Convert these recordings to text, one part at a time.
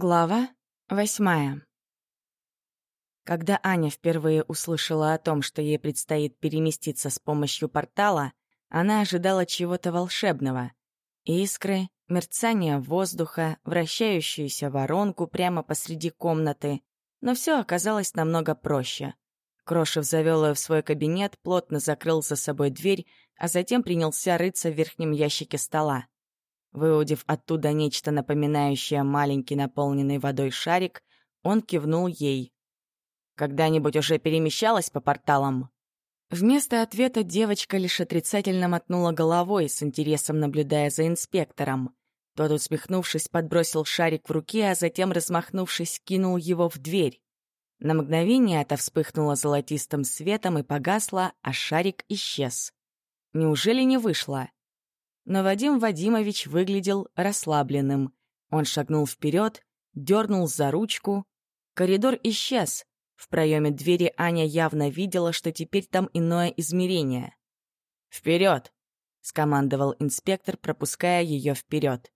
Глава восьмая. Когда Аня впервые услышала о том, что ей предстоит переместиться с помощью портала, она ожидала чего-то волшебного. Искры, мерцание воздуха, вращающуюся воронку прямо посреди комнаты. Но все оказалось намного проще. Крошев завел ее в свой кабинет, плотно закрыл за собой дверь, а затем принялся рыться в верхнем ящике стола. Выудив оттуда нечто напоминающее маленький наполненный водой шарик, он кивнул ей. «Когда-нибудь уже перемещалась по порталам?» Вместо ответа девочка лишь отрицательно мотнула головой, с интересом наблюдая за инспектором. Тот, усмехнувшись, подбросил шарик в руке, а затем, размахнувшись, кинул его в дверь. На мгновение это вспыхнуло золотистым светом и погасло, а шарик исчез. Неужели не вышло? Но Вадим Вадимович выглядел расслабленным. Он шагнул вперед, дернул за ручку. Коридор исчез. В проеме двери Аня явно видела, что теперь там иное измерение. «Вперед!» — скомандовал инспектор, пропуская ее вперед.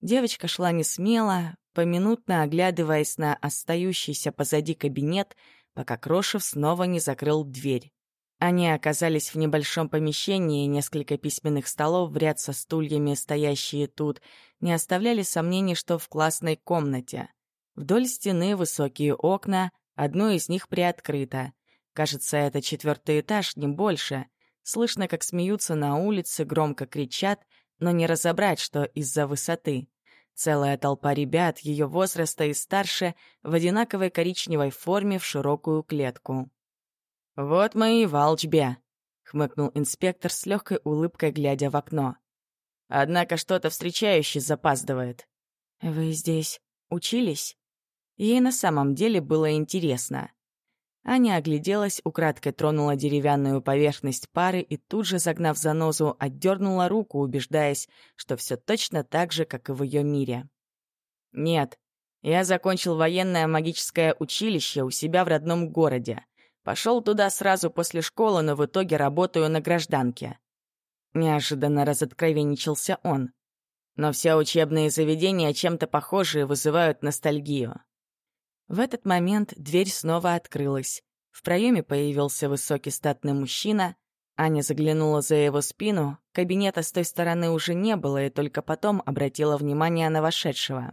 Девочка шла не смело, поминутно оглядываясь на остающийся позади кабинет, пока Крошев снова не закрыл дверь. Они оказались в небольшом помещении, несколько письменных столов в ряд со стульями, стоящие тут, не оставляли сомнений, что в классной комнате. Вдоль стены высокие окна, одно из них приоткрыто. Кажется, это четвертый этаж, не больше. Слышно, как смеются на улице, громко кричат, но не разобрать, что из-за высоты. Целая толпа ребят ее возраста и старше в одинаковой коричневой форме в широкую клетку. «Вот мы и в Алчбе», — хмыкнул инспектор с легкой улыбкой, глядя в окно. «Однако что-то встречающий запаздывает». «Вы здесь учились?» Ей на самом деле было интересно. Аня огляделась, украдкой тронула деревянную поверхность пары и тут же, загнав занозу, отдернула руку, убеждаясь, что все точно так же, как и в ее мире. «Нет, я закончил военное магическое училище у себя в родном городе. Пошел туда сразу после школы, но в итоге работаю на гражданке. Неожиданно разоткровенничался он. Но все учебные заведения чем-то похожие вызывают ностальгию. В этот момент дверь снова открылась. В проеме появился высокий статный мужчина. Аня заглянула за его спину. Кабинета с той стороны уже не было, и только потом обратила внимание на вошедшего.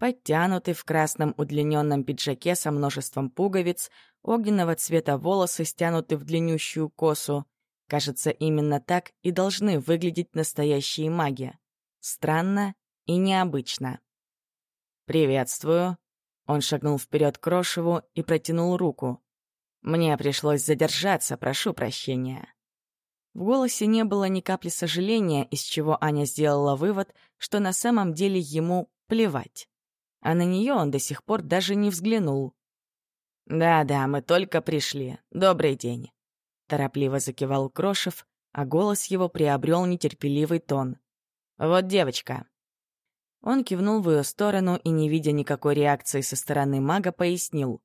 Подтянутый в красном удлиненном пиджаке со множеством пуговиц, огненного цвета волосы стянуты в длиннющую косу. Кажется, именно так и должны выглядеть настоящие маги. Странно и необычно. «Приветствую». Он шагнул вперед к Крошеву и протянул руку. «Мне пришлось задержаться, прошу прощения». В голосе не было ни капли сожаления, из чего Аня сделала вывод, что на самом деле ему плевать а на нее он до сих пор даже не взглянул. «Да-да, мы только пришли. Добрый день», — торопливо закивал Крошев, а голос его приобрел нетерпеливый тон. «Вот девочка». Он кивнул в ее сторону и, не видя никакой реакции со стороны мага, пояснил.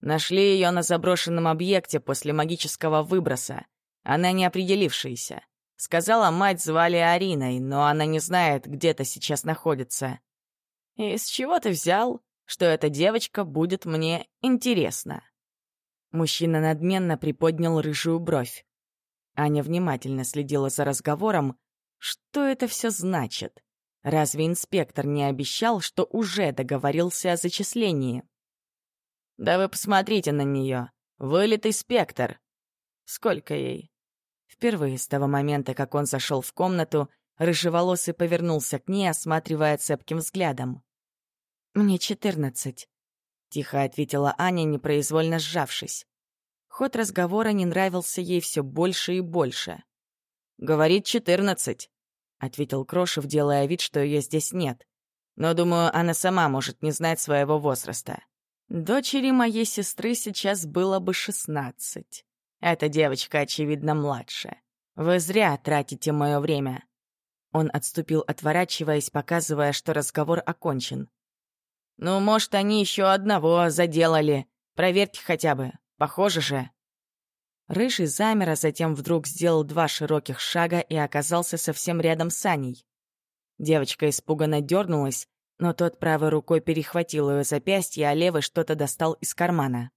«Нашли ее на заброшенном объекте после магического выброса. Она не определившаяся. Сказала, мать звали Ариной, но она не знает, где-то сейчас находится. И с чего ты взял, что эта девочка будет мне интересна?» Мужчина надменно приподнял рыжую бровь. Аня внимательно следила за разговором. Что это все значит? Разве инспектор не обещал, что уже договорился о зачислении? «Да вы посмотрите на нее. Вылитый спектр. Сколько ей?» Впервые с того момента, как он зашел в комнату, Рыжеволосый повернулся к ней, осматривая цепким взглядом. «Мне четырнадцать», — тихо ответила Аня, непроизвольно сжавшись. Ход разговора не нравился ей все больше и больше. «Говорит, четырнадцать», — ответил Крошев, делая вид, что ее здесь нет. «Но, думаю, она сама может не знать своего возраста. Дочери моей сестры сейчас было бы шестнадцать. Эта девочка, очевидно, младше. Вы зря тратите мое время. Он отступил, отворачиваясь, показывая, что разговор окончен. «Ну, может, они еще одного заделали. Проверьте хотя бы. Похоже же». Рыжий замер, а затем вдруг сделал два широких шага и оказался совсем рядом с Аней. Девочка испуганно дернулась, но тот правой рукой перехватил ее запястье, а левой что-то достал из кармана.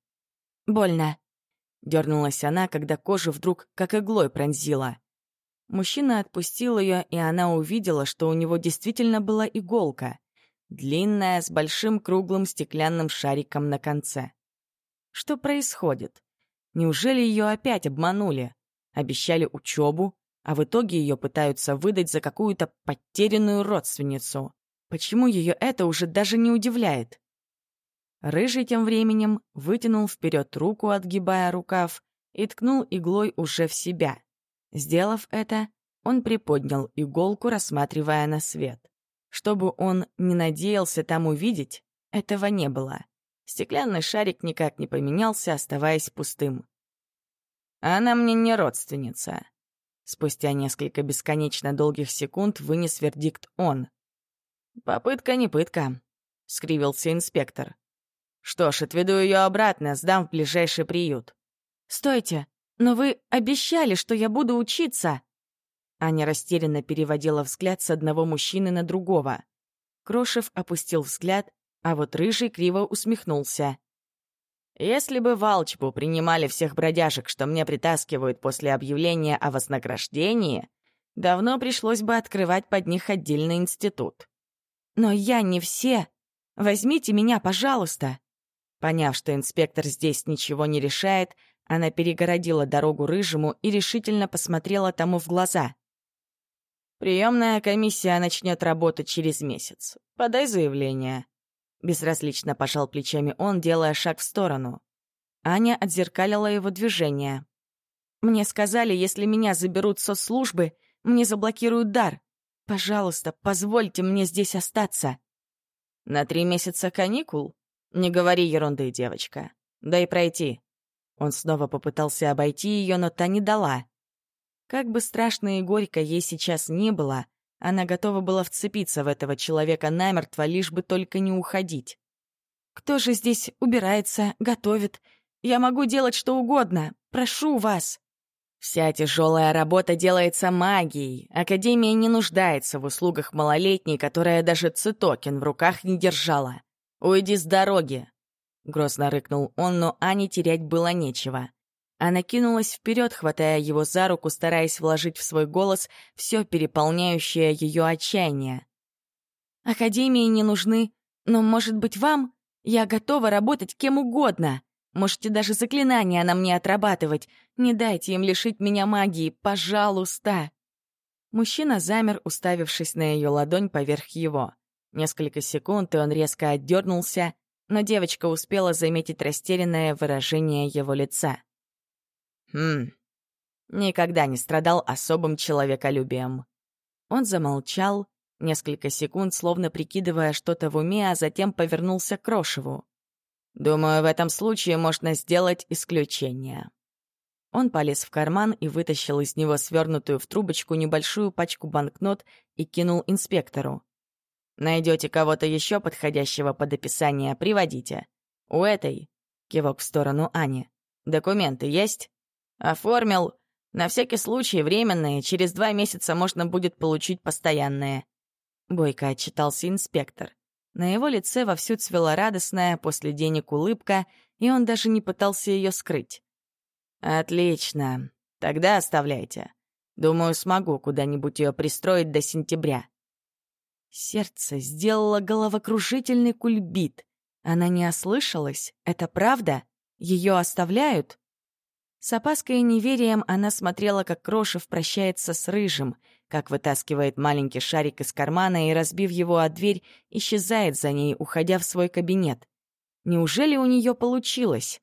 «Больно», — дернулась она, когда кожу вдруг как иглой пронзила. Мужчина отпустил ее, и она увидела, что у него действительно была иголка, длинная, с большим круглым стеклянным шариком на конце. Что происходит? Неужели ее опять обманули? Обещали учебу, а в итоге ее пытаются выдать за какую-то потерянную родственницу. Почему ее это уже даже не удивляет? Рыжий тем временем вытянул вперед руку, отгибая рукав, и ткнул иглой уже в себя. Сделав это, он приподнял иголку, рассматривая на свет. Чтобы он не надеялся там увидеть, этого не было. Стеклянный шарик никак не поменялся, оставаясь пустым. «Она мне не родственница», Спустя несколько бесконечно долгих секунд вынес вердикт он. «Попытка не пытка», — скривился инспектор. «Что ж, отведу ее обратно, сдам в ближайший приют». «Стойте, но вы обещали, что я буду учиться!» Аня растерянно переводила взгляд с одного мужчины на другого. Крошев опустил взгляд, а вот Рыжий криво усмехнулся. Если бы в принимали всех бродяжек, что мне притаскивают после объявления о вознаграждении, давно пришлось бы открывать под них отдельный институт. Но я не все. Возьмите меня, пожалуйста. Поняв, что инспектор здесь ничего не решает, она перегородила дорогу Рыжему и решительно посмотрела тому в глаза. «Приемная комиссия начнет работать через месяц. Подай заявление. Безразлично пожал плечами он, делая шаг в сторону. Аня отзеркалила его движение. «Мне сказали, если меня заберут со службы, мне заблокируют дар. Пожалуйста, позвольте мне здесь остаться». «На три месяца каникул? Не говори ерунды, девочка. Дай пройти». Он снова попытался обойти ее, но та не дала. Как бы страшно и горько ей сейчас не было, она готова была вцепиться в этого человека намертво, лишь бы только не уходить. «Кто же здесь убирается, готовит? Я могу делать что угодно. Прошу вас!» Вся тяжелая работа делается магией. Академия не нуждается в услугах малолетней, которая даже цитокин в руках не держала. «Уйди с дороги!» Грозно рыкнул он, но Ане терять было нечего. Она кинулась вперед, хватая его за руку, стараясь вложить в свой голос все переполняющее ее отчаяние. «Академии не нужны, но, может быть, вам? Я готова работать кем угодно. Можете даже заклинания на мне отрабатывать. Не дайте им лишить меня магии, пожалуйста!» Мужчина замер, уставившись на ее ладонь поверх его. Несколько секунд, и он резко отдернулся, но девочка успела заметить растерянное выражение его лица. Хм. Никогда не страдал особым человеколюбием. Он замолчал, несколько секунд, словно прикидывая что-то в уме, а затем повернулся к Крошеву. «Думаю, в этом случае можно сделать исключение». Он полез в карман и вытащил из него свернутую в трубочку небольшую пачку банкнот и кинул инспектору. «Найдете кого-то еще подходящего под описание, приводите. У этой...» — кивок в сторону Ани. «Документы есть?» Оформил. На всякий случай временные, через два месяца можно будет получить постоянные. Бойко отчитался инспектор. На его лице вовсю цвела радостная после денег улыбка, и он даже не пытался ее скрыть. «Отлично. Тогда оставляйте. Думаю, смогу куда-нибудь ее пристроить до сентября». Сердце сделало головокружительный кульбит. Она не ослышалась? Это правда? Ее оставляют? С опаской и неверием она смотрела, как Крошев прощается с Рыжим, как вытаскивает маленький шарик из кармана и, разбив его о дверь, исчезает за ней, уходя в свой кабинет. Неужели у нее получилось?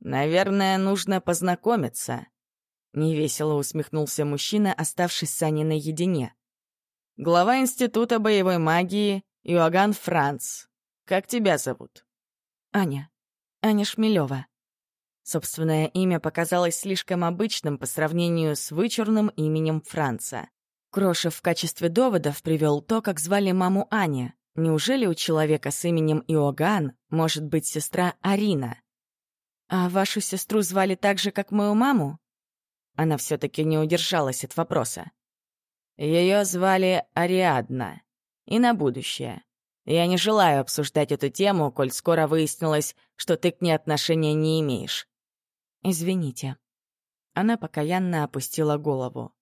«Наверное, нужно познакомиться», — невесело усмехнулся мужчина, оставшись с Аней наедине. «Глава Института боевой магии Иоганн Франц. Как тебя зовут?» «Аня. Аня Шмелева», Собственное имя показалось слишком обычным по сравнению с вычурным именем Франца. Крошев в качестве доводов привел то, как звали маму Аня. Неужели у человека с именем Иоганн может быть сестра Арина? «А вашу сестру звали так же, как мою маму?» Она все-таки не удержалась от вопроса. Ее звали Ариадна. И на будущее. Я не желаю обсуждать эту тему, коль скоро выяснилось, что ты к ней отношения не имеешь. Извините. Она покаянно опустила голову.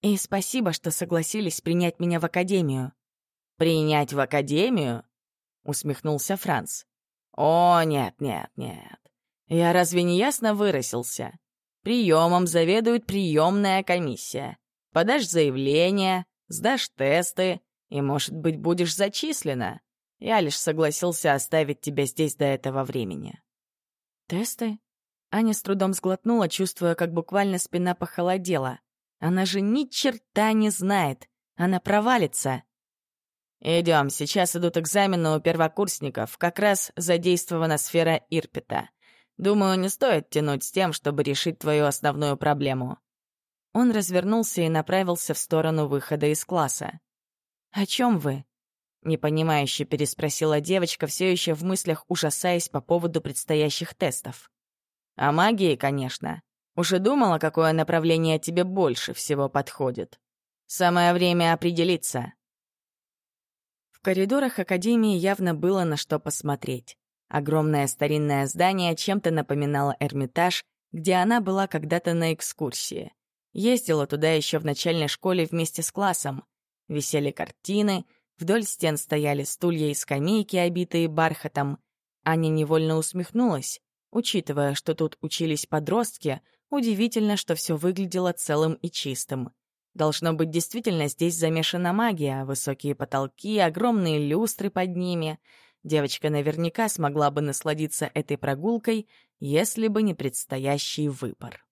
И спасибо, что согласились принять меня в академию. Принять в академию? Усмехнулся Франц. О, нет, нет, нет. Я разве не ясно выразился? Приемом заведует приемная комиссия. Подашь заявление, сдашь тесты, и, может быть, будешь зачислена. Я лишь согласился оставить тебя здесь до этого времени. Тесты? Аня с трудом сглотнула, чувствуя, как буквально спина похолодела. Она же ни черта не знает. Она провалится. Идем, сейчас идут экзамены у первокурсников. Как раз задействована сфера Ирпита. Думаю, не стоит тянуть с тем, чтобы решить твою основную проблему. Он развернулся и направился в сторону выхода из класса. «О чем вы?» — непонимающе переспросила девочка, все еще в мыслях ужасаясь по поводу предстоящих тестов. «О магии, конечно. Уже думала, какое направление тебе больше всего подходит. Самое время определиться». В коридорах Академии явно было на что посмотреть. Огромное старинное здание чем-то напоминало Эрмитаж, где она была когда-то на экскурсии. Ездила туда еще в начальной школе вместе с классом. Висели картины, вдоль стен стояли стулья и скамейки, обитые бархатом. Аня невольно усмехнулась. Учитывая, что тут учились подростки, удивительно, что все выглядело целым и чистым. Должно быть, действительно здесь замешана магия, высокие потолки, огромные люстры под ними. Девочка наверняка смогла бы насладиться этой прогулкой, если бы не предстоящий выбор.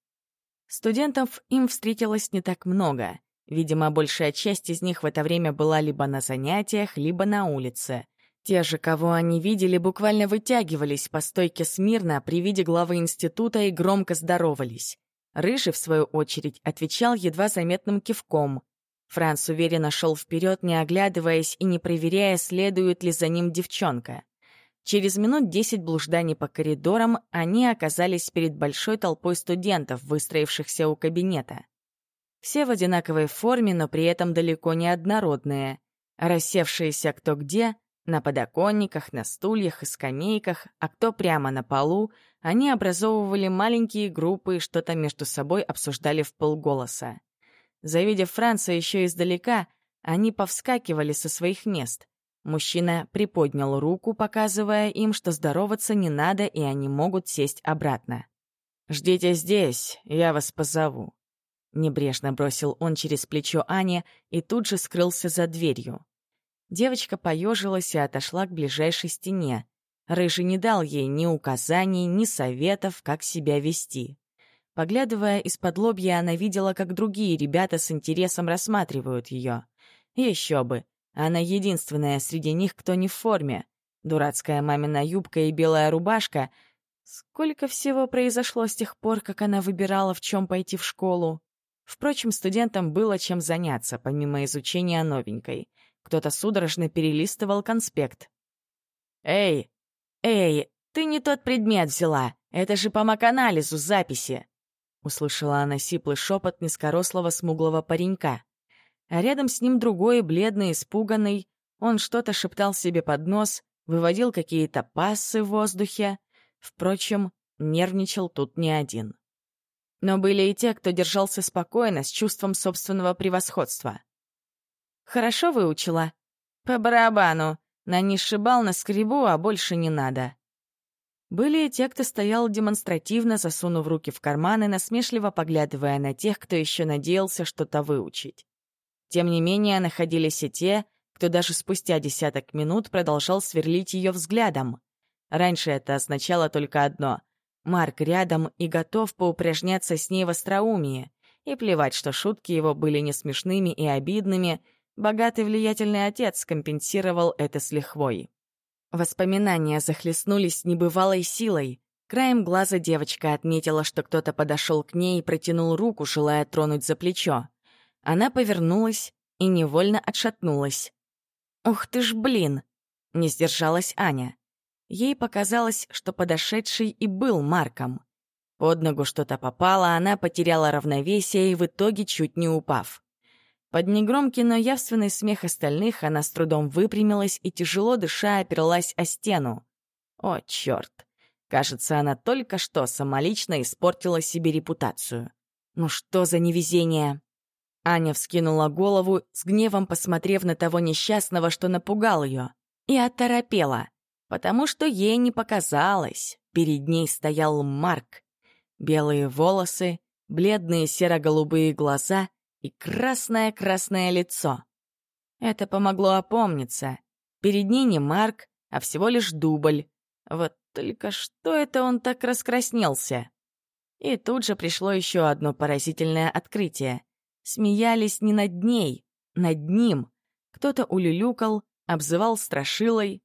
Студентов им встретилось не так много. Видимо, большая часть из них в это время была либо на занятиях, либо на улице. Те же, кого они видели, буквально вытягивались по стойке смирно при виде главы института и громко здоровались. Рыжий, в свою очередь, отвечал едва заметным кивком. Франц уверенно шел вперед, не оглядываясь и не проверяя, следует ли за ним девчонка. Через минут десять блужданий по коридорам они оказались перед большой толпой студентов, выстроившихся у кабинета. Все в одинаковой форме, но при этом далеко не однородные. Рассевшиеся кто где, на подоконниках, на стульях и скамейках, а кто прямо на полу, они образовывали маленькие группы и что-то между собой обсуждали в полголоса. Завидев Франца еще издалека, они повскакивали со своих мест. Мужчина приподнял руку, показывая им, что здороваться не надо, и они могут сесть обратно. «Ждите здесь, я вас позову». Небрежно бросил он через плечо Ане и тут же скрылся за дверью. Девочка поежилась и отошла к ближайшей стене. Рыжий не дал ей ни указаний, ни советов, как себя вести. Поглядывая из-под лобья, она видела, как другие ребята с интересом рассматривают ее. Еще бы, она единственная среди них, кто не в форме. Дурацкая мамина юбка и белая рубашка. Сколько всего произошло с тех пор, как она выбирала, в чем пойти в школу. Впрочем, студентам было чем заняться, помимо изучения новенькой. Кто-то судорожно перелистывал конспект. «Эй! Эй, ты не тот предмет взяла! Это же по маканализу записи!» Услышала она сиплый шепот низкорослого смуглого паренька а рядом с ним другой, бледный, испуганный. Он что-то шептал себе под нос, выводил какие-то пассы в воздухе. Впрочем, нервничал тут не один. Но были и те, кто держался спокойно, с чувством собственного превосходства. «Хорошо выучила?» «По барабану. На низший бал на скребу, а больше не надо». Были и те, кто стоял демонстративно, засунув руки в карманы, насмешливо поглядывая на тех, кто еще надеялся что-то выучить. Тем не менее, находились и те, кто даже спустя десяток минут продолжал сверлить ее взглядом. Раньше это означало только одно — Марк рядом и готов поупражняться с ней в остроумии. И плевать, что шутки его были не смешными и обидными, богатый влиятельный отец компенсировал это с лихвой. Воспоминания захлестнулись небывалой силой. Краем глаза девочка отметила, что кто-то подошел к ней и протянул руку, желая тронуть за плечо. Она повернулась и невольно отшатнулась. «Ух ты ж, блин!» — не сдержалась Аня. Ей показалось, что подошедший и был Марком. Под ногу что-то попало, она потеряла равновесие и в итоге чуть не упав. Под негромкий, но явственный смех остальных она с трудом выпрямилась и, тяжело дыша, оперлась о стену. О, черт! Кажется, она только что самолично испортила себе репутацию. Ну что за невезение? Аня вскинула голову, с гневом посмотрев на того несчастного, что напугал ее, и оторопела, потому что ей не показалось. Перед ней стоял Марк. Белые волосы, бледные серо-голубые глаза и красное-красное лицо. Это помогло опомниться. Перед ней не Марк, а всего лишь дубль. Вот только что это он так раскраснелся? И тут же пришло еще одно поразительное открытие. Смеялись не над ней, над ним. Кто-то улюлюкал, обзывал страшилой.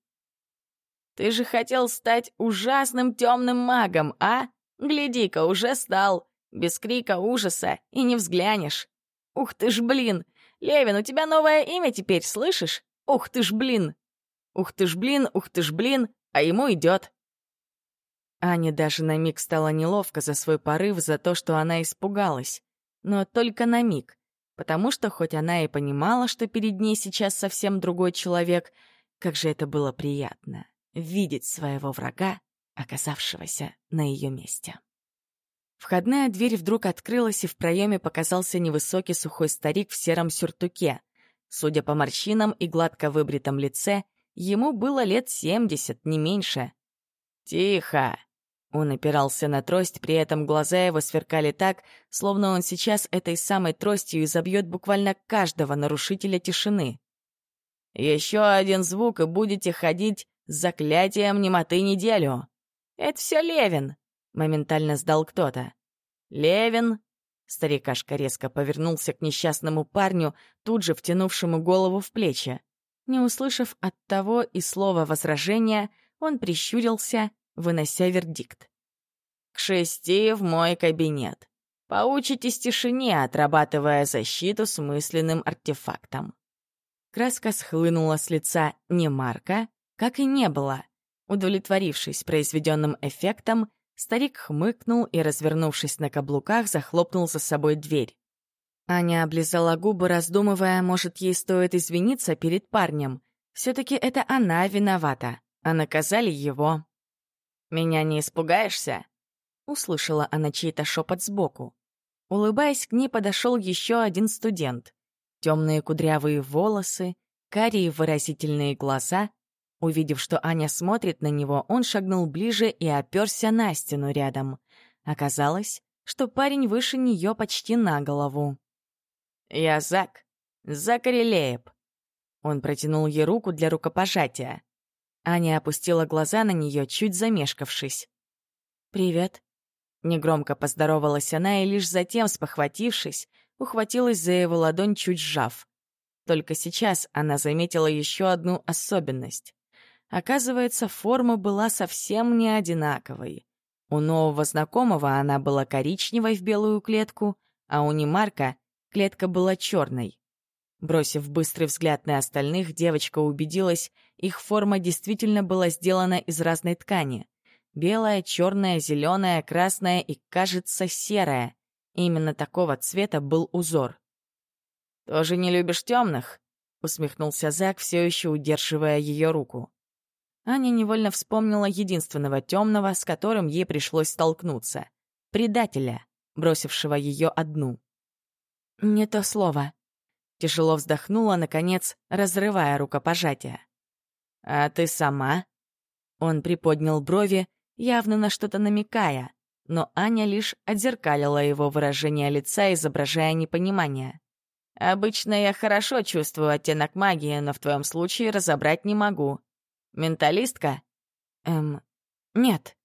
«Ты же хотел стать ужасным темным магом, а? Гляди-ка, уже стал. Без крика ужаса и не взглянешь. Ух ты ж, блин! Левин, у тебя новое имя теперь, слышишь? Ух ты ж, блин! Ух ты ж, блин, ух ты ж, блин, а ему идет. Ане даже на миг стало неловко за свой порыв, за то, что она испугалась. Но только на миг. Потому что хоть она и понимала, что перед ней сейчас совсем другой человек, как же это было приятно — видеть своего врага, оказавшегося на ее месте. Входная дверь вдруг открылась, и в проеме показался невысокий сухой старик в сером сюртуке. Судя по морщинам и гладко выбритом лице, ему было лет семьдесят, не меньше. «Тихо!» Он опирался на трость, при этом глаза его сверкали так, словно он сейчас этой самой тростью изобьет буквально каждого нарушителя тишины. «Еще один звук, и будете ходить с заклятием немоты неделю!» «Это все Левин!» Моментально сдал кто-то. «Левин!» Старикашка резко повернулся к несчастному парню, тут же втянувшему голову в плечи. Не услышав от того и слова возражения, он прищурился, вынося вердикт. «К шести в мой кабинет. Поучитесь тишине, отрабатывая защиту с мысленным артефактом». Краска схлынула с лица не Марка, как и не было. Удовлетворившись произведенным эффектом, Старик хмыкнул и, развернувшись на каблуках, захлопнул за собой дверь. Аня облизала губы, раздумывая, может, ей стоит извиниться перед парнем. Все-таки это она виновата, а наказали его. «Меня не испугаешься?» Услышала она чей-то шепот сбоку. Улыбаясь, к ней подошел еще один студент. Темные кудрявые волосы, карие выразительные глаза Увидев, что Аня смотрит на него, он шагнул ближе и оперся на стену рядом. Оказалось, что парень выше нее почти на голову. «Я Зак. Закари Лееп». Он протянул ей руку для рукопожатия. Аня опустила глаза на нее, чуть замешкавшись. «Привет». Негромко поздоровалась она и лишь затем, спохватившись, ухватилась за его ладонь, чуть сжав. Только сейчас она заметила еще одну особенность. Оказывается, форма была совсем не одинаковой. У нового знакомого она была коричневой в белую клетку, а у Немарка клетка была черной. Бросив быстрый взгляд на остальных, девочка убедилась, их форма действительно была сделана из разной ткани. Белая, черная, зеленая, красная и, кажется, серая. Именно такого цвета был узор. «Тоже не любишь темных?» — усмехнулся Зак, все еще удерживая ее руку. Аня невольно вспомнила единственного темного, с которым ей пришлось столкнуться. Предателя, бросившего ее одну. «Не то слово». Тяжело вздохнула, наконец, разрывая рукопожатие. «А ты сама?» Он приподнял брови, явно на что-то намекая, но Аня лишь отзеркалила его выражение лица, изображая непонимание. «Обычно я хорошо чувствую оттенок магии, но в твоем случае разобрать не могу. Менталистка? Эм, нет.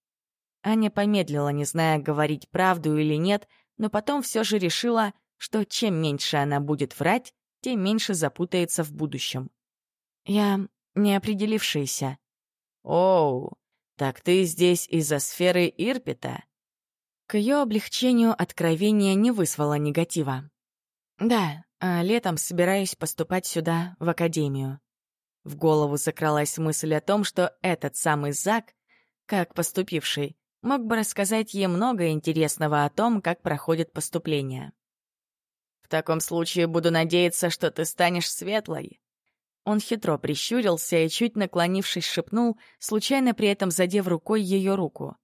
Аня помедлила, не зная, говорить правду или нет, но потом все же решила, что чем меньше она будет врать, тем меньше запутается в будущем. Я не определившаяся. Оу, так ты здесь из-за сферы Ирпита? К ее облегчению откровение не вызвало негатива. Да, а летом собираюсь поступать сюда, в академию. В голову закралась мысль о том, что этот самый Зак, как поступивший, мог бы рассказать ей много интересного о том, как проходит поступление. В таком случае буду надеяться, что ты станешь светлой». Он хитро прищурился и, чуть наклонившись, шепнул, случайно при этом задев рукой ее руку.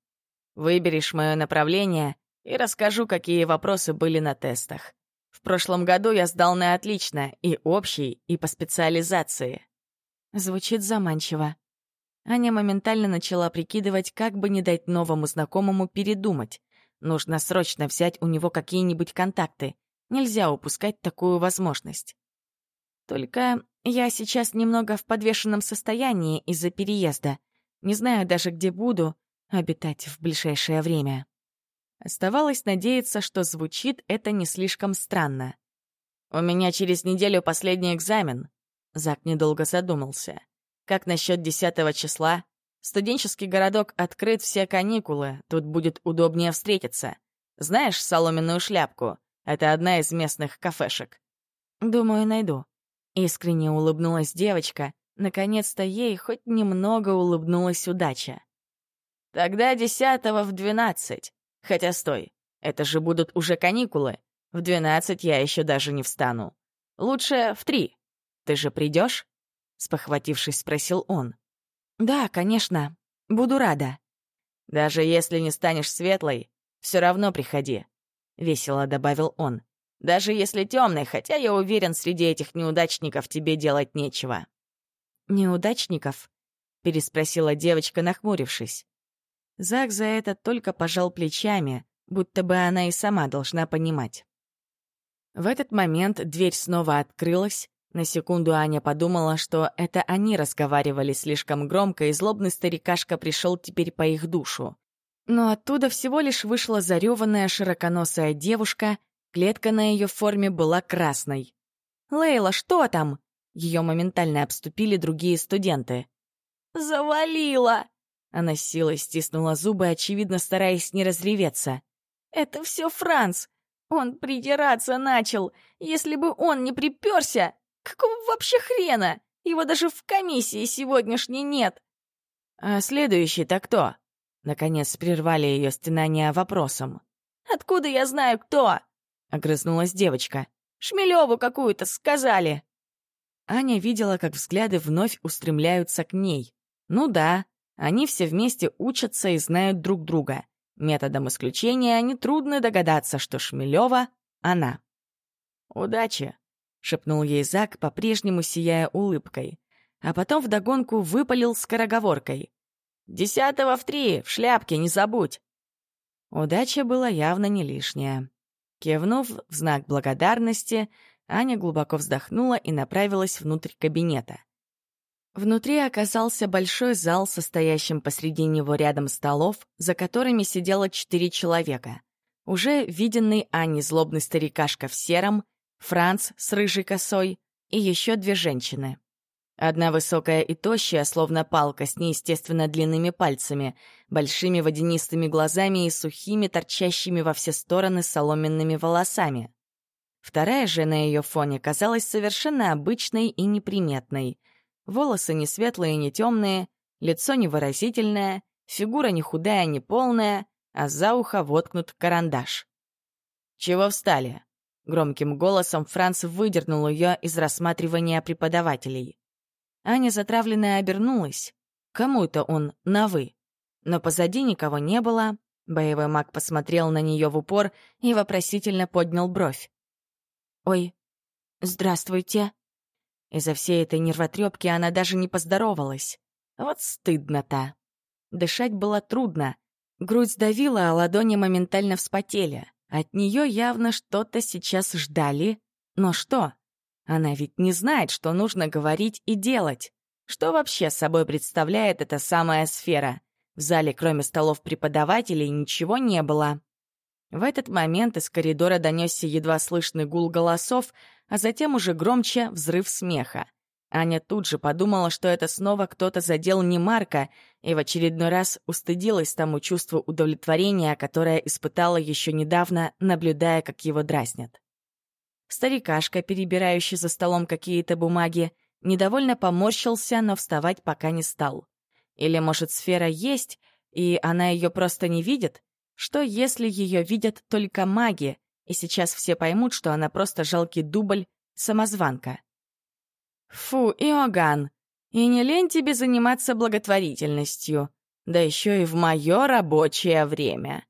«Выберешь мое направление и расскажу, какие вопросы были на тестах. В прошлом году я сдал на отлично и общий, и по специализации». Звучит заманчиво. Аня моментально начала прикидывать, как бы не дать новому знакомому передумать. Нужно срочно взять у него какие-нибудь контакты. Нельзя упускать такую возможность. Только я сейчас немного в подвешенном состоянии из-за переезда. Не знаю даже, где буду обитать в ближайшее время. Оставалось надеяться, что звучит это не слишком странно. «У меня через неделю последний экзамен», — Зак недолго задумался. «Как насчет десятого числа? Студенческий городок открыт все каникулы, тут будет удобнее встретиться. Знаешь соломенную шляпку? Это одна из местных кафешек». «Думаю, найду», Искренне улыбнулась девочка. Наконец-то ей хоть немного улыбнулась удача. «Тогда десятого в двенадцать. Хотя стой, это же будут уже каникулы. В двенадцать я еще даже не встану. Лучше в три. Ты же придешь? спохватившись, спросил он. «Да, конечно. Буду рада». «Даже если не станешь светлой, все равно приходи», — весело добавил он. Даже если темный, хотя я уверен, среди этих неудачников тебе делать нечего». «Неудачников?» — переспросила девочка, нахмурившись. Зак за это только пожал плечами, будто бы она и сама должна понимать. В этот момент дверь снова открылась. На секунду Аня подумала, что это они разговаривали слишком громко, и злобный старикашка пришел теперь по их душу. Но оттуда всего лишь вышла зареванная широконосая девушка Клетка на ее форме была красной. «Лейла, что там?» Ее моментально обступили другие студенты. «Завалила!» Она силой стиснула зубы, очевидно, стараясь не разреветься. «Это все Франц! Он придираться начал! Если бы он не приперся! Какого вообще хрена? Его даже в комиссии сегодняшней нет!» «А следующий-то кто?» Наконец прервали ее стенания вопросом. «Откуда я знаю, кто?» огрызнулась девочка. «Шмелеву какую-то сказали!» Аня видела, как взгляды вновь устремляются к ней. Ну да, они все вместе учатся и знают друг друга. Методом исключения нетрудно догадаться, что Шмелева — она. «Удачи!» — шепнул ей Зак, по-прежнему сияя улыбкой. А потом вдогонку выпалил скороговоркой. «Десятого в три, в шляпке, не забудь!» Удача была явно не лишняя. Кивнув в знак благодарности, Аня глубоко вздохнула и направилась внутрь кабинета. Внутри оказался большой зал, состоящим посреди него рядом столов, за которыми сидело четыре человека. Уже виденный Ане злобный старикашка в сером, Франц с рыжей косой и еще две женщины. Одна высокая и тощая, словно палка, с неестественно длинными пальцами, большими водянистыми глазами и сухими, торчащими во все стороны соломенными волосами. Вторая же на ее фоне казалась совершенно обычной и неприметной. Волосы не светлые, не темные, лицо невыразительное, фигура не худая, не полная, а за ухо воткнут карандаш. «Чего встали?» Громким голосом Франц выдернул ее из рассматривания преподавателей. Аня затравленная обернулась. Кому это он на «вы»? Но позади никого не было. Боевой маг посмотрел на нее в упор и вопросительно поднял бровь. «Ой, здравствуйте». Из-за всей этой нервотрепки она даже не поздоровалась. Вот стыдно-то. Дышать было трудно. Грудь давила, а ладони моментально вспотели. От нее явно что-то сейчас ждали. Но что? Она ведь не знает, что нужно говорить и делать. Что вообще собой представляет эта самая сфера? В зале, кроме столов преподавателей, ничего не было. В этот момент из коридора донесся едва слышный гул голосов, а затем уже громче взрыв смеха. Аня тут же подумала, что это снова кто-то задел не Марка, и в очередной раз устыдилась тому чувству удовлетворения, которое испытала еще недавно, наблюдая, как его дразнят. Старикашка, перебирающий за столом какие-то бумаги, недовольно поморщился, но вставать пока не стал. Или, может, сфера есть, и она ее просто не видит? Что, если ее видят только маги, и сейчас все поймут, что она просто жалкий дубль, самозванка. «Фу, Иоганн, и не лень тебе заниматься благотворительностью, да еще и в мое рабочее время!»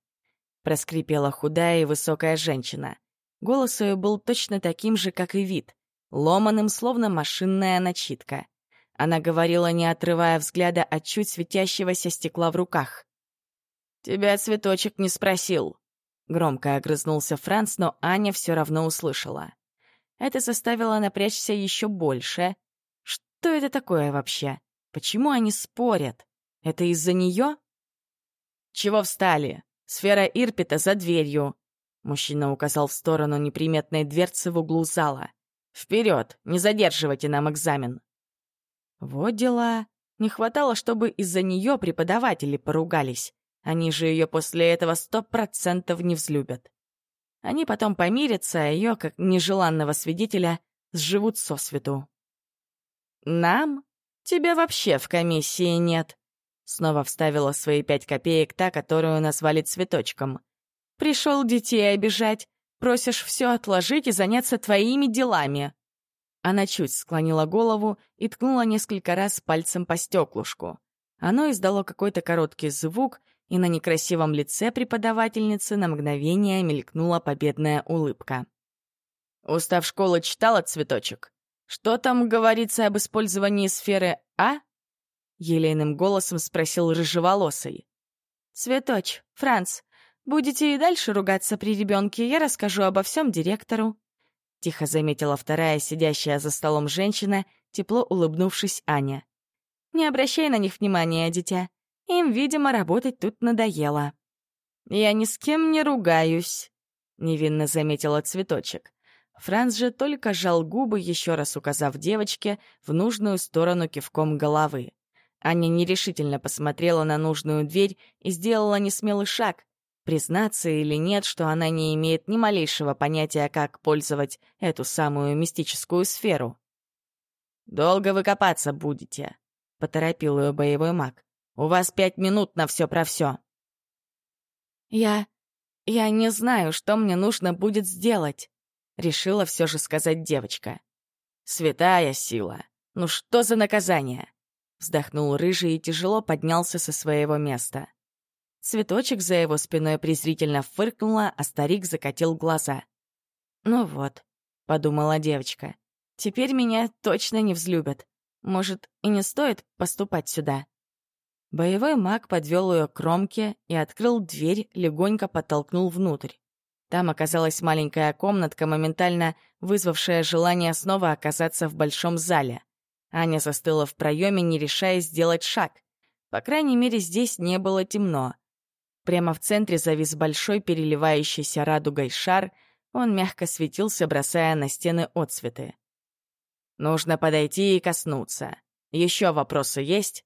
Проскрипела худая и высокая женщина. Голос ее был точно таким же, как и вид, ломаным, словно машинная начитка. Она говорила, не отрывая взгляда от чуть светящегося стекла в руках. «Тебя цветочек не спросил», — громко огрызнулся Франц, но Аня все равно услышала. Это заставило напрячься еще больше. Что это такое вообще? Почему они спорят? Это из-за нее? «Чего встали? Сфера Ирпита за дверью», — мужчина указал в сторону неприметной дверцы в углу зала. «Вперед! Не задерживайте нам экзамен!» Вот дела. Не хватало, чтобы из-за нее преподаватели поругались. Они же ее после этого сто процентов не взлюбят. Они потом помирятся, а ее, как нежеланного свидетеля, сживут сосвету. «Нам? Тебя вообще в комиссии нет», — снова вставила свои пять копеек та, которую назвали цветочком. «Пришел детей обижать, просишь все отложить и заняться твоими делами». Она чуть склонила голову и ткнула несколько раз пальцем по стеклушку. Оно издало какой-то короткий звук, и на некрасивом лице преподавательницы на мгновение мелькнула победная улыбка. «Устав школы читала цветочек? Что там говорится об использовании сферы А?» Елейным голосом спросил рыжеволосый. «Цветоч, Франц, будете и дальше ругаться при ребенке, я расскажу обо всем директору», Тихо заметила вторая, сидящая за столом женщина, тепло улыбнувшись Аня. «Не обращай на них внимания, дитя. Им, видимо, работать тут надоело». «Я ни с кем не ругаюсь», — невинно заметила цветочек. Франц же только жал губы, еще раз указав девочке в нужную сторону кивком головы. Аня нерешительно посмотрела на нужную дверь и сделала несмелый шаг, Признаться или нет, что она не имеет ни малейшего понятия, как пользовать эту самую мистическую сферу. «Долго вы копаться будете», — поторопил ее боевой маг. «У вас пять минут на все про все». «Я... я не знаю, что мне нужно будет сделать», — решила все же сказать девочка. «Святая сила! Ну что за наказание?» Вздохнул рыжий и тяжело поднялся со своего места. Цветочек за его спиной презрительно фыркнула, а старик закатил глаза. «Ну вот», — подумала девочка, — «теперь меня точно не взлюбят. Может, и не стоит поступать сюда?» Боевой маг подвел ее к кромке и открыл дверь, легонько подтолкнул внутрь. Там оказалась маленькая комнатка, моментально вызвавшая желание снова оказаться в большом зале. Аня застыла в проеме, не решаясь сделать шаг. По крайней мере, здесь не было темно. Прямо в центре завис большой переливающийся радугой шар, он мягко светился, бросая на стены отцветы. «Нужно подойти и коснуться. Еще вопросы есть?»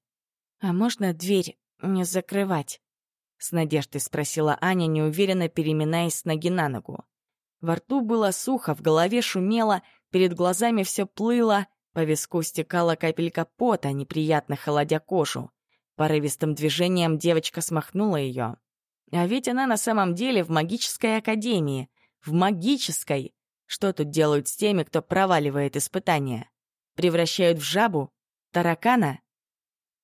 «А можно дверь не закрывать?» — с надеждой спросила Аня, неуверенно переминаясь с ноги на ногу. Во рту было сухо, в голове шумело, перед глазами все плыло, по виску стекала капелька пота, неприятно холодя кожу. Порывистым движением девочка смахнула ее. А ведь она на самом деле в магической академии. В магической! Что тут делают с теми, кто проваливает испытания? Превращают в жабу? Таракана?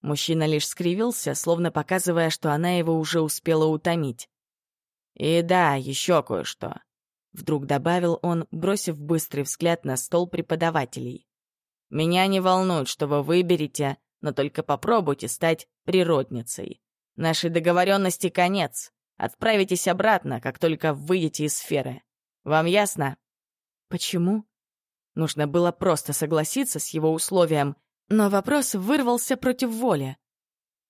Мужчина лишь скривился, словно показывая, что она его уже успела утомить. «И да, еще кое-что», — вдруг добавил он, бросив быстрый взгляд на стол преподавателей. «Меня не волнует, что вы выберете, но только попробуйте стать природницей. Нашей договоренности конец. Отправитесь обратно, как только выйдете из сферы. Вам ясно? Почему? Нужно было просто согласиться с его условием, но вопрос вырвался против воли.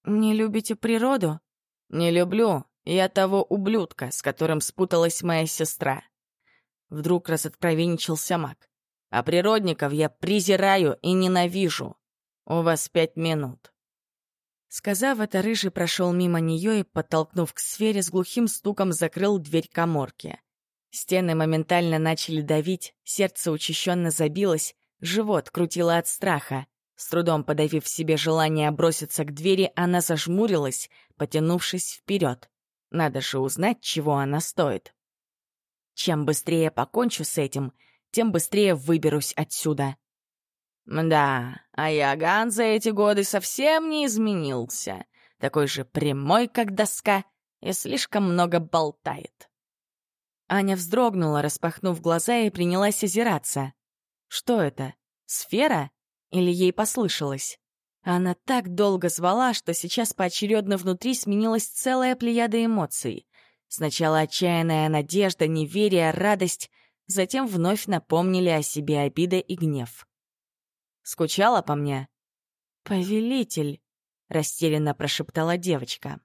«Не любите природу?» «Не люблю. Я того ублюдка, с которым спуталась моя сестра». Вдруг разоткровенничался маг. «А природников я презираю и ненавижу. У вас пять минут». Сказав это, Рыжий прошел мимо нее и, подтолкнув к сфере, с глухим стуком закрыл дверь коморки. Стены моментально начали давить, сердце учащенно забилось, живот крутило от страха. С трудом подавив в себе желание броситься к двери, она зажмурилась, потянувшись вперед. Надо же узнать, чего она стоит. Чем быстрее покончу с этим, тем быстрее выберусь отсюда. Да, а Яган за эти годы совсем не изменился. Такой же прямой, как доска, и слишком много болтает. Аня вздрогнула, распахнув глаза, и принялась озираться. Что это? Сфера? Или ей послышалось? Она так долго звала, что сейчас поочередно внутри сменилась целая плеяда эмоций. Сначала отчаянная надежда, неверие, радость, затем вновь напомнили о себе обида и гнев. Скучала по мне?» «Повелитель», — растерянно прошептала девочка.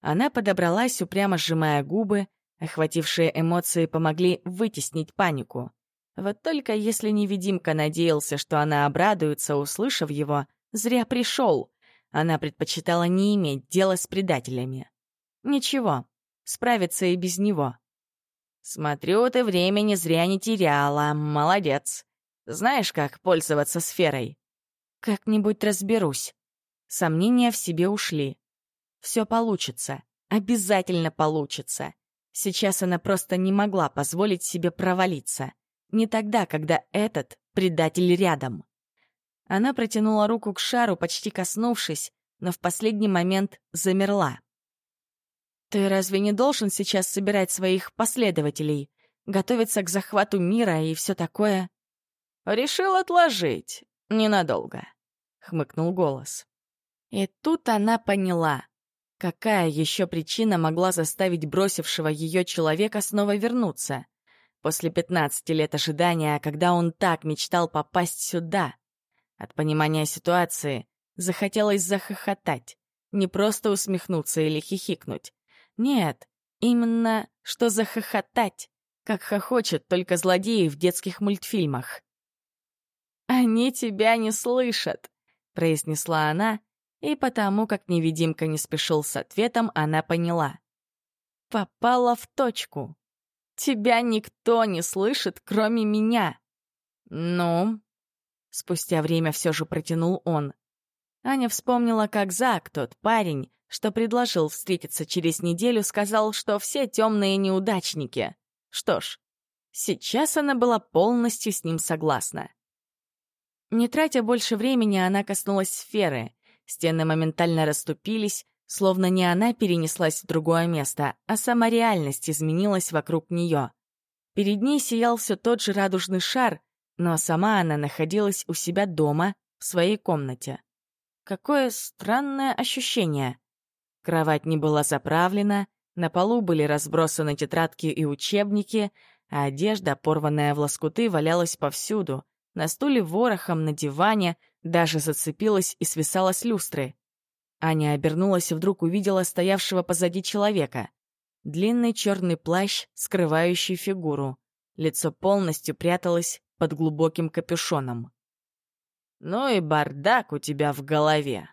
Она подобралась, упрямо сжимая губы, охватившие эмоции помогли вытеснить панику. Вот только если невидимка надеялся, что она обрадуется, услышав его, зря пришел. Она предпочитала не иметь дела с предателями. Ничего, справиться и без него. «Смотрю, ты времени зря не теряла. Молодец. Знаешь, как пользоваться сферой?» «Как-нибудь разберусь». Сомнения в себе ушли. Все получится. Обязательно получится. Сейчас она просто не могла позволить себе провалиться. Не тогда, когда этот предатель рядом. Она протянула руку к шару, почти коснувшись, но в последний момент замерла. «Ты разве не должен сейчас собирать своих последователей, готовиться к захвату мира и все такое?» «Решил отложить. Ненадолго», — хмыкнул голос. И тут она поняла, какая еще причина могла заставить бросившего ее человека снова вернуться. После пятнадцати лет ожидания, когда он так мечтал попасть сюда. От понимания ситуации захотелось захохотать, не просто усмехнуться или хихикнуть. Нет, именно что захохотать, как хохочет только злодеи в детских мультфильмах. «Они тебя не слышат», — произнесла она, и потому, как невидимка не спешил с ответом, она поняла. «Попала в точку. Тебя никто не слышит, кроме меня». «Ну?» — спустя время все же протянул он. Аня вспомнила, как Зак, тот парень, что предложил встретиться через неделю, сказал, что все темные неудачники. Что ж, сейчас она была полностью с ним согласна. Не тратя больше времени, она коснулась сферы. Стены моментально расступились, словно не она перенеслась в другое место, а сама реальность изменилась вокруг нее. Перед ней сиял все тот же радужный шар, но сама она находилась у себя дома, в своей комнате. Какое странное ощущение. Кровать не была заправлена, на полу были разбросаны тетрадки и учебники, а одежда, порванная в лоскуты, валялась повсюду, на стуле ворохом, на диване, даже зацепилась и свисала с люстры. Аня обернулась и вдруг увидела стоявшего позади человека. Длинный черный плащ, скрывающий фигуру. Лицо полностью пряталось под глубоким капюшоном. «Ну и бардак у тебя в голове!»